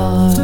star.